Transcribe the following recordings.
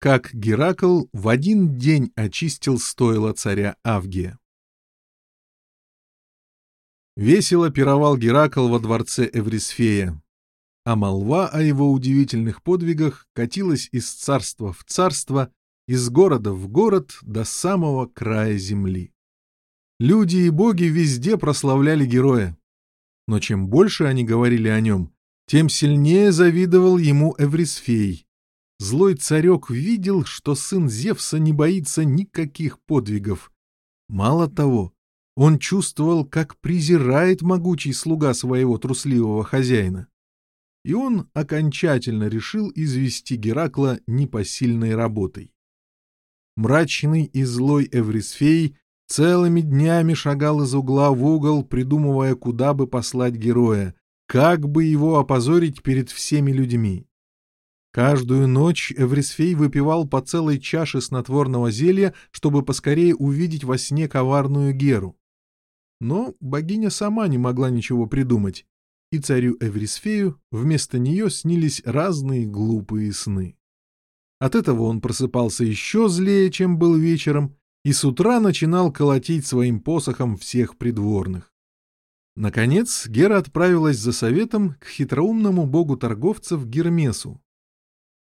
как Геракл в один день очистил стойло царя Авгия. Весело пировал Геракл во дворце Эврисфея, а молва о его удивительных подвигах катилась из царства в царство, из города в город до самого края земли. Люди и боги везде прославляли героя, но чем больше они говорили о нем, тем сильнее завидовал ему Эврисфей — Злой царек видел, что сын Зевса не боится никаких подвигов. Мало того, он чувствовал, как презирает могучий слуга своего трусливого хозяина. И он окончательно решил извести Геракла непосильной работой. Мрачный и злой Эврисфей целыми днями шагал из угла в угол, придумывая, куда бы послать героя, как бы его опозорить перед всеми людьми. Каждую ночь Эврисфей выпивал по целой чаше снотворного зелья, чтобы поскорее увидеть во сне коварную Геру. Но богиня сама не могла ничего придумать, и царю Эврисфею вместо нее снились разные глупые сны. От этого он просыпался еще злее, чем был вечером, и с утра начинал колотить своим посохом всех придворных. Наконец Гера отправилась за советом к хитроумному богу торговцев Гермесу,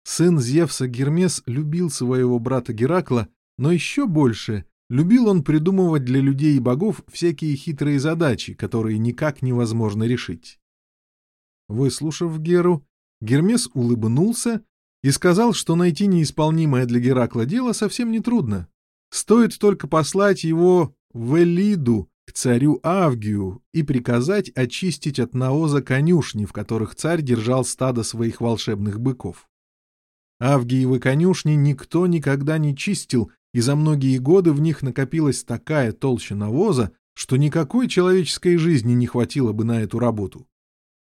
Сын Зевса Гермес любил своего брата Геракла, но еще больше любил он придумывать для людей и богов всякие хитрые задачи, которые никак невозможно решить. Выслушав Геру, Гермес улыбнулся и сказал, что найти неисполнимое для Геракла дело совсем нетрудно. Стоит только послать его в Элиду, к царю Авгию, и приказать очистить от наоза конюшни, в которых царь держал стадо своих волшебных быков. Авгиевы конюшни никто никогда не чистил, и за многие годы в них накопилась такая толща навоза, что никакой человеческой жизни не хватило бы на эту работу.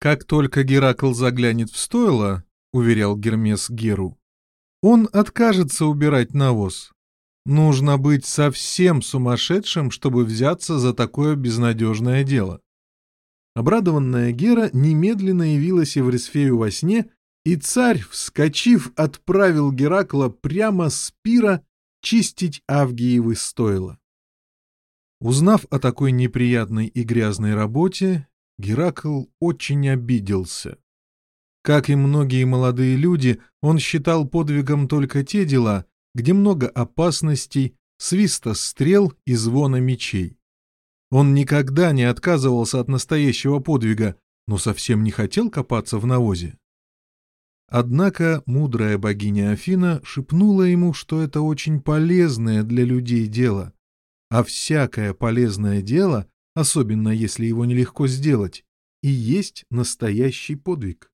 «Как только Геракл заглянет в стойло», — уверял Гермес Геру, — «он откажется убирать навоз. Нужно быть совсем сумасшедшим, чтобы взяться за такое безнадежное дело». Обрадованная Гера немедленно явилась Еврисфею во сне и царь, вскочив, отправил Геракла прямо с пира чистить Авгиевы стойла. Узнав о такой неприятной и грязной работе, Геракл очень обиделся. Как и многие молодые люди, он считал подвигом только те дела, где много опасностей, свиста стрел и звона мечей. Он никогда не отказывался от настоящего подвига, но совсем не хотел копаться в навозе. Однако мудрая богиня Афина шепнула ему, что это очень полезное для людей дело, а всякое полезное дело, особенно если его нелегко сделать, и есть настоящий подвиг.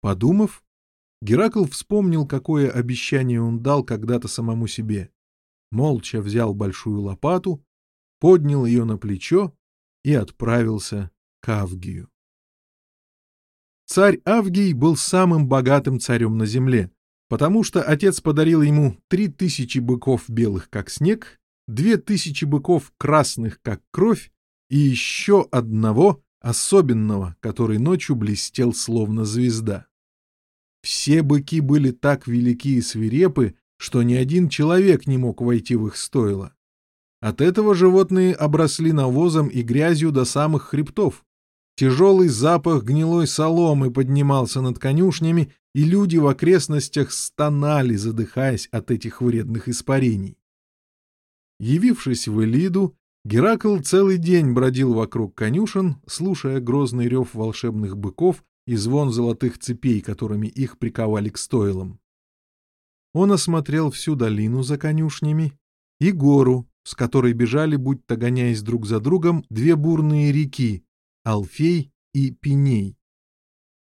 Подумав, Геракл вспомнил, какое обещание он дал когда-то самому себе. Молча взял большую лопату, поднял ее на плечо и отправился к Авгию. Царь Авгий был самым богатым царем на земле, потому что отец подарил ему три тысячи быков белых, как снег, две тысячи быков красных, как кровь, и еще одного особенного, который ночью блестел словно звезда. Все быки были так велики и свирепы, что ни один человек не мог войти в их стойло. От этого животные обросли навозом и грязью до самых хребтов, Тяжелый запах гнилой соломы поднимался над конюшнями, и люди в окрестностях стонали, задыхаясь от этих вредных испарений. Явившись в Элиду, Геракл целый день бродил вокруг конюшен, слушая грозный рев волшебных быков и звон золотых цепей, которыми их приковали к стойлам. Он осмотрел всю долину за конюшнями и гору, с которой бежали, будто гоняясь друг за другом, две бурные реки, Алфей и Пиней.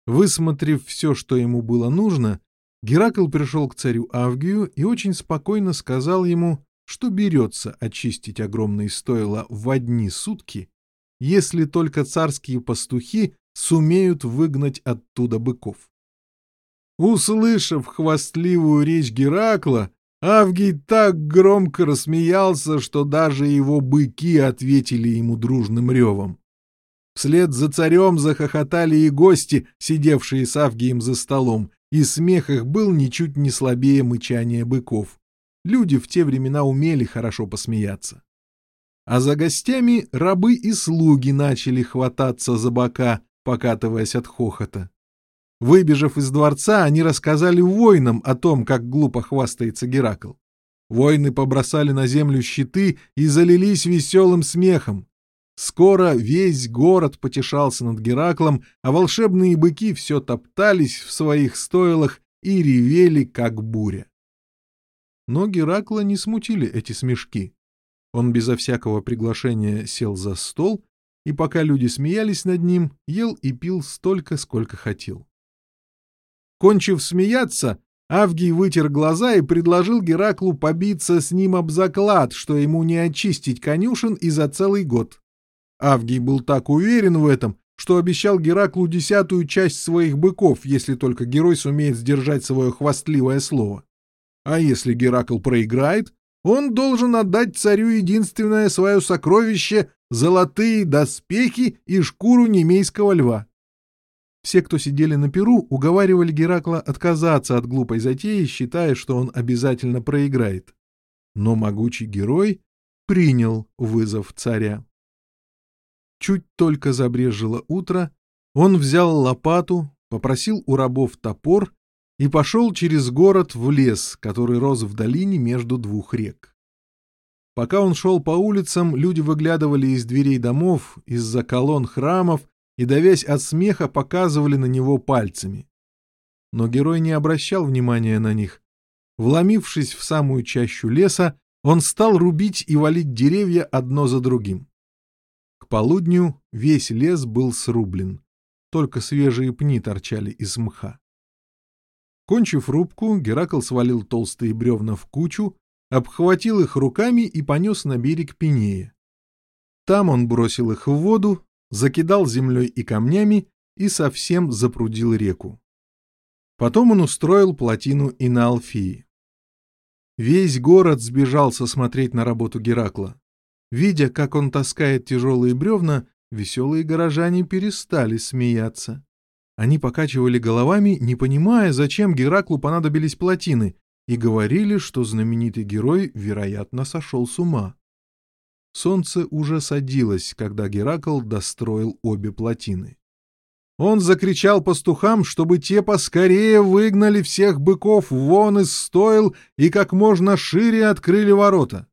Высмотрев все, что ему было нужно, Геракл пришел к царю Авгию и очень спокойно сказал ему, что берется очистить огромные стойла в одни сутки, если только царские пастухи сумеют выгнать оттуда быков. Услышав хвастливую речь Геракла, Авгий так громко рассмеялся, что даже его быки ответили ему дружным ревом. Вслед за царем захохотали и гости, сидевшие с Авгием за столом, и смех их был ничуть не слабее мычания быков. Люди в те времена умели хорошо посмеяться. А за гостями рабы и слуги начали хвататься за бока, покатываясь от хохота. Выбежав из дворца, они рассказали воинам о том, как глупо хвастается Геракл. Воины побросали на землю щиты и залились веселым смехом. Скоро весь город потешался над Гераклом, а волшебные быки все топтались в своих стойлах и ревели, как буря. Но Геракла не смутили эти смешки. Он безо всякого приглашения сел за стол, и пока люди смеялись над ним, ел и пил столько, сколько хотел. Кончив смеяться, Авгий вытер глаза и предложил Гераклу побиться с ним об заклад, что ему не очистить конюшен и за целый год. Авгий был так уверен в этом, что обещал Гераклу десятую часть своих быков, если только герой сумеет сдержать свое хвастливое слово. А если Геракл проиграет, он должен отдать царю единственное свое сокровище — золотые доспехи и шкуру немейского льва. Все, кто сидели на перу, уговаривали Геракла отказаться от глупой затеи, считая, что он обязательно проиграет. Но могучий герой принял вызов царя. Чуть только забрежило утро, он взял лопату, попросил у рабов топор и пошел через город в лес, который рос в долине между двух рек. Пока он шел по улицам, люди выглядывали из дверей домов, из-за колонн храмов и, давясь от смеха, показывали на него пальцами. Но герой не обращал внимания на них. Вломившись в самую чащу леса, он стал рубить и валить деревья одно за другим. К полудню весь лес был срублен, только свежие пни торчали из мха. Кончив рубку, Геракл свалил толстые бревна в кучу, обхватил их руками и понес на берег Пинея. Там он бросил их в воду, закидал землей и камнями и совсем запрудил реку. Потом он устроил плотину и на Алфии. Весь город сбежался смотреть на работу Геракла. Видя, как он таскает тяжелые бревна, веселые горожане перестали смеяться. Они покачивали головами, не понимая, зачем Гераклу понадобились плотины, и говорили, что знаменитый герой, вероятно, сошел с ума. Солнце уже садилось, когда Геракл достроил обе плотины. Он закричал пастухам, чтобы те поскорее выгнали всех быков вон из стоил и как можно шире открыли ворота.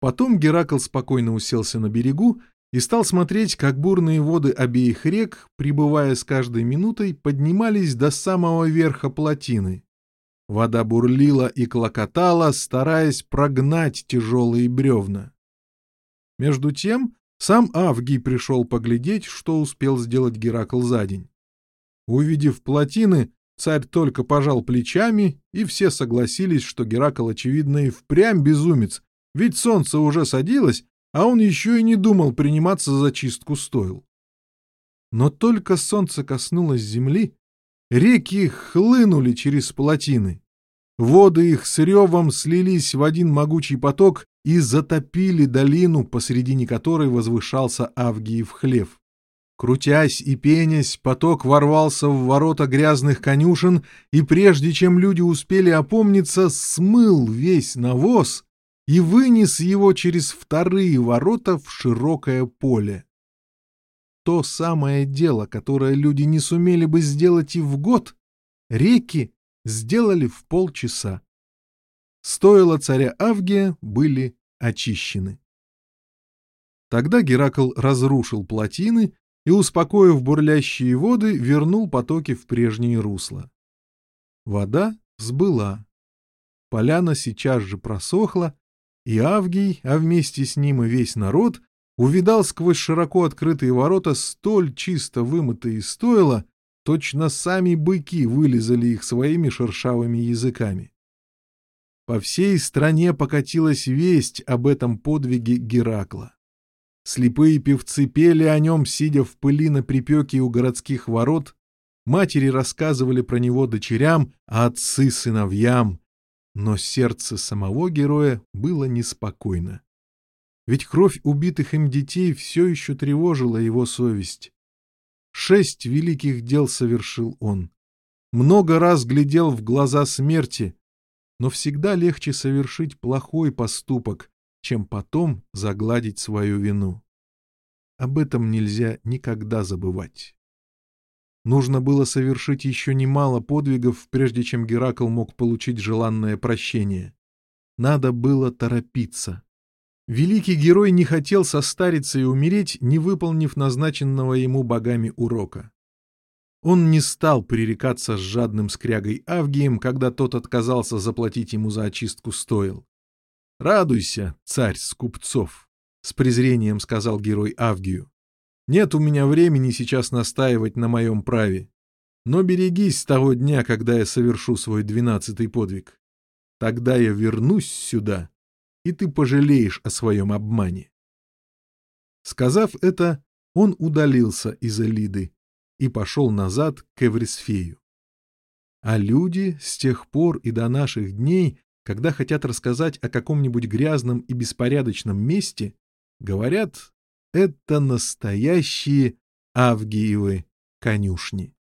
Потом Геракл спокойно уселся на берегу и стал смотреть, как бурные воды обеих рек, прибывая с каждой минутой, поднимались до самого верха плотины. Вода бурлила и клокотала, стараясь прогнать тяжелые бревна. Между тем сам Авгий пришел поглядеть, что успел сделать Геракл за день. Увидев плотины, царь только пожал плечами, и все согласились, что Геракл, очевидно, и впрямь безумец, ведь солнце уже садилось, а он еще и не думал приниматься за чистку стоил. Но только солнце коснулось земли, реки хлынули через плотины. Воды их с ревом слились в один могучий поток и затопили долину, посредине которой возвышался Авгиев хлев. Крутясь и пенясь, поток ворвался в ворота грязных конюшен, и прежде чем люди успели опомниться, смыл весь навоз и вынес его через вторые ворота в широкое поле. То самое дело, которое люди не сумели бы сделать и в год, реки сделали в полчаса. Стоило царя Авгия были очищены. Тогда Геракл разрушил плотины и, успокоив бурлящие воды, вернул потоки в прежние русла. Вода сбыла. Поляна сейчас же просохла, и Авгий, а вместе с ним и весь народ, увидал сквозь широко открытые ворота столь чисто вымытые стойла, точно сами быки вылезали их своими шершавыми языками. По всей стране покатилась весть об этом подвиге Геракла. Слепые певцы пели о нем, сидя в пыли на припеке у городских ворот, матери рассказывали про него дочерям, а отцы — сыновьям, но сердце самого героя было неспокойно. Ведь кровь убитых им детей все еще тревожила его совесть. Шесть великих дел совершил он. Много раз глядел в глаза смерти, но всегда легче совершить плохой поступок, чем потом загладить свою вину. Об этом нельзя никогда забывать. Нужно было совершить еще немало подвигов, прежде чем Геракл мог получить желанное прощение. Надо было торопиться. Великий герой не хотел состариться и умереть, не выполнив назначенного ему богами урока. Он не стал пререкаться с жадным скрягой Авгием, когда тот отказался заплатить ему за очистку стоил. «Радуйся, царь скупцов!» — с презрением сказал герой Авгию. Нет у меня времени сейчас настаивать на моем праве. Но берегись с того дня, когда я совершу свой двенадцатый подвиг. Тогда я вернусь сюда, и ты пожалеешь о своем обмане. Сказав это, он удалился из Элиды и пошел назад к Эврисфею. А люди с тех пор и до наших дней, когда хотят рассказать о каком-нибудь грязном и беспорядочном месте, говорят это настоящие авгиевы конюшни.